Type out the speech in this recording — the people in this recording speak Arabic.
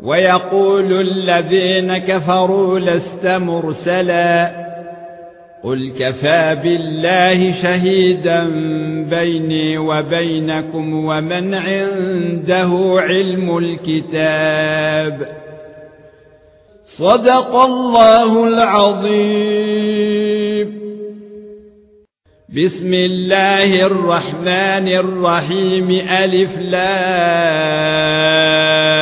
ويقول الذين كفروا لست مرسلا قل كفى بالله شهيدا بيني وبينكم ومن عنده علم الكتاب. صدق الله العظيم. بسم الله الرحمن الرحيم. ألف لام.